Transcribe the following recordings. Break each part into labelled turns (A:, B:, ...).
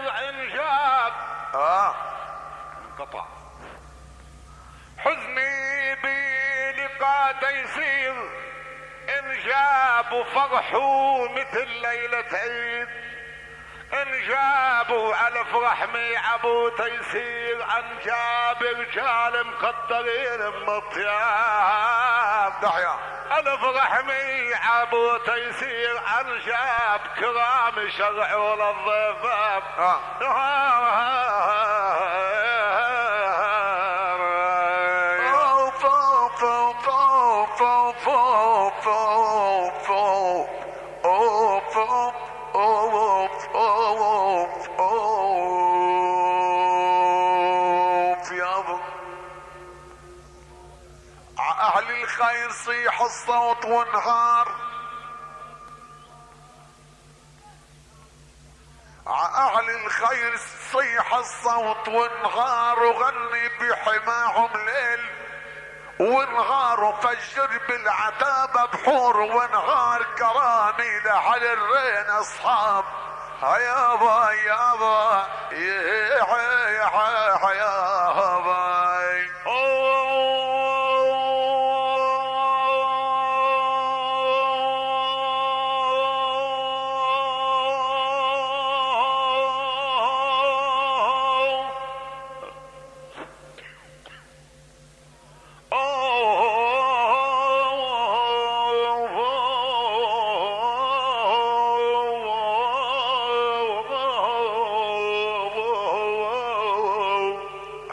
A: العنجاب آه. انقطع. حزني بلقاء تيسير انجاب فرحوا مثل ليلة عيد انجابوا ألف رحمي أبو تيسير. انجاب رجال مقدرين مطياب.
B: دعيا
A: ألف رحمي عبو تيسير ارجاب كرام شرعوا
B: للضفاف آه. آه. فوق فوق فوق فوق. الخير صيح الصوت وانهار. أهل الخير صيح الصوت وانهار وغني بحماهم ليل. ونهار وفجر بالعتابة بحور ونهار كرامي لأهل الرين أصحاب. يابا يابا يا يا يابا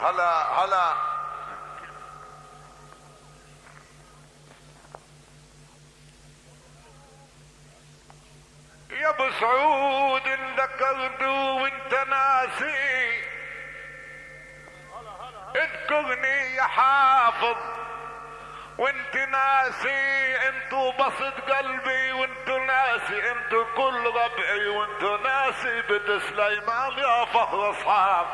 B: هلا هلا.
A: يا أبو سعود ان ذكرت وانت ناسي. اذكرني يا حافظ. وانت ناسي انتو بسط قلبي وانتو ناسي انتو كل ربعي وانتو ناسي بنت سليمان يا فخر اصحاب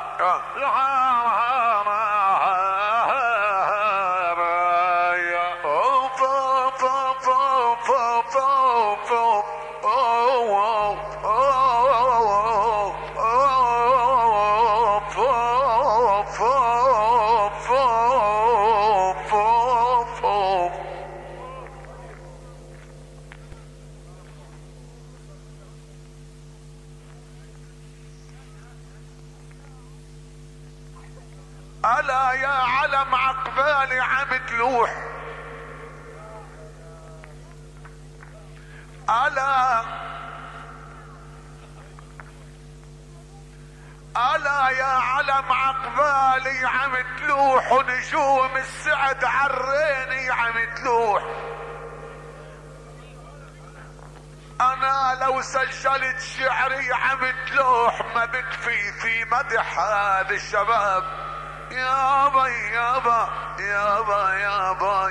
B: ألا يا علم عقبالي عم تلوح ألا ألا يا علم عقبالي عم تلوح ونجوم السعد عريني عم تلوح أنا لو سجلت شعري عم تلوح ما بكفي في مدح هذا الشباب. يابا يابا يابا, يابا